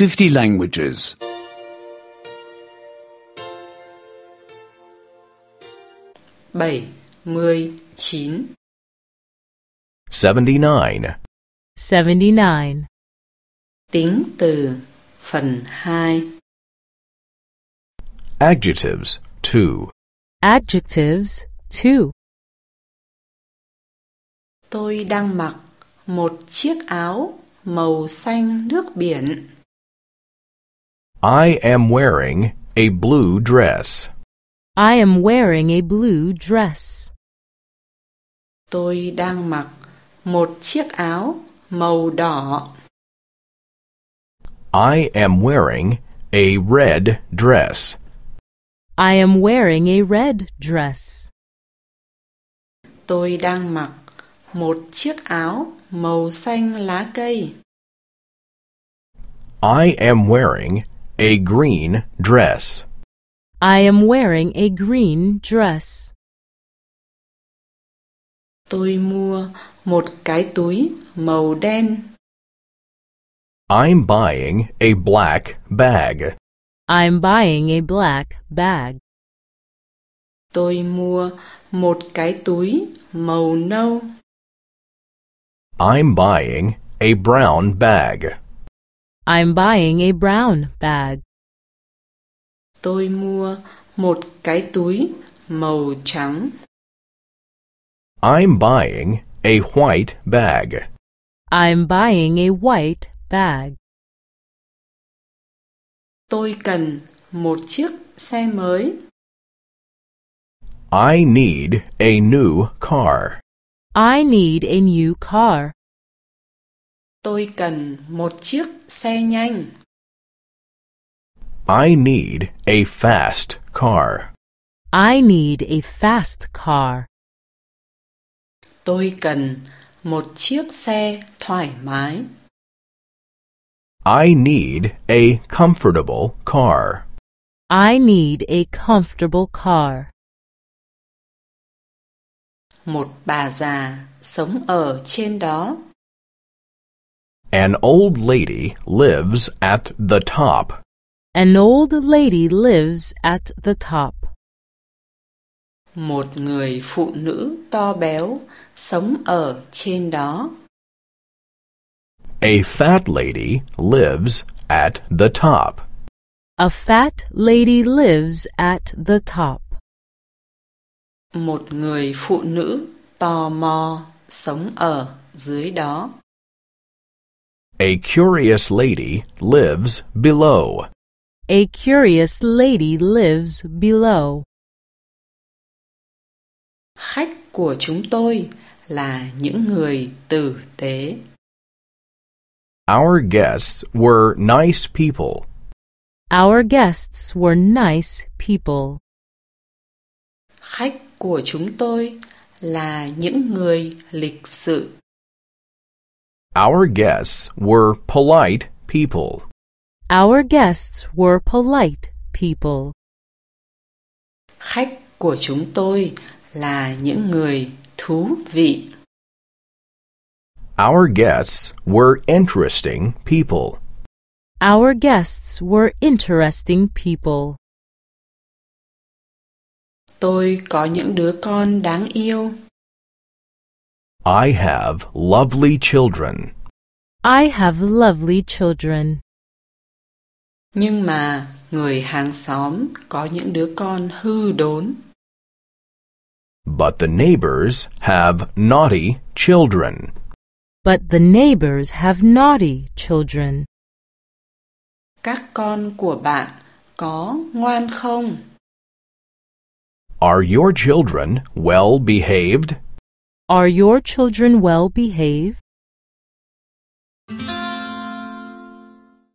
50 languages. 7, 19, 79. 79. tính từ phần 2, Adjectives 2. Adjectives 2. tôi đang mặc một chiếc áo màu xanh nước biển. I am wearing a blue dress. I am wearing a blue dress. Tôi đang mặc một chiếc áo màu đỏ. I am wearing a red dress. I am wearing a red dress. Tôi đang mặc một chiếc áo màu xanh lá cây. I am wearing a green dress. I am wearing a green dress. Tôi mua một cái túi màu đen. I'm buying a black bag. I'm buying a black bag. Tôi mua một cái túi màu nâu. I'm buying a brown bag. I'm buying a brown bag. Tôi mua một cái túi màu trắng. I'm buying a white bag. I'm buying a white bag. Tôi cần một chiếc xe mới. I need a new car. I need a new car. Tôi cần một chiếc xe nhanh. I need a fast car. I need a fast car. Tôi cần một chiếc xe thoải mái. I need a comfortable car. I need a comfortable car. Một bà già sống ở trên đó. An old lady lives at the top. An old lady lives at the top. Một người phụ nữ to béo sống ở trên đó. A fat lady lives at the top. A fat lady lives at the top. Một người phụ nữ tò mò sống ở dưới đó. A curious lady lives below. A curious lady lives below. Khách của chúng tôi là những người tử tế. Our guests were nice people. Our guests were nice people. Khách của chúng tôi là những người lịch sự. Our guests were polite people. Our guests were polite people. Khách của chúng tôi là những người thú vị. Our guests were interesting people. Our guests were interesting people. Tôi có những đứa con đáng yêu. I have lovely children. I have lovely children. Nhưng mà người hàng xóm có những đứa con hư đốn. But the neighbors have naughty children. But the neighbors have naughty children. Các con của bạn có ngoan không? Are your children well behaved? Are your children well behaved?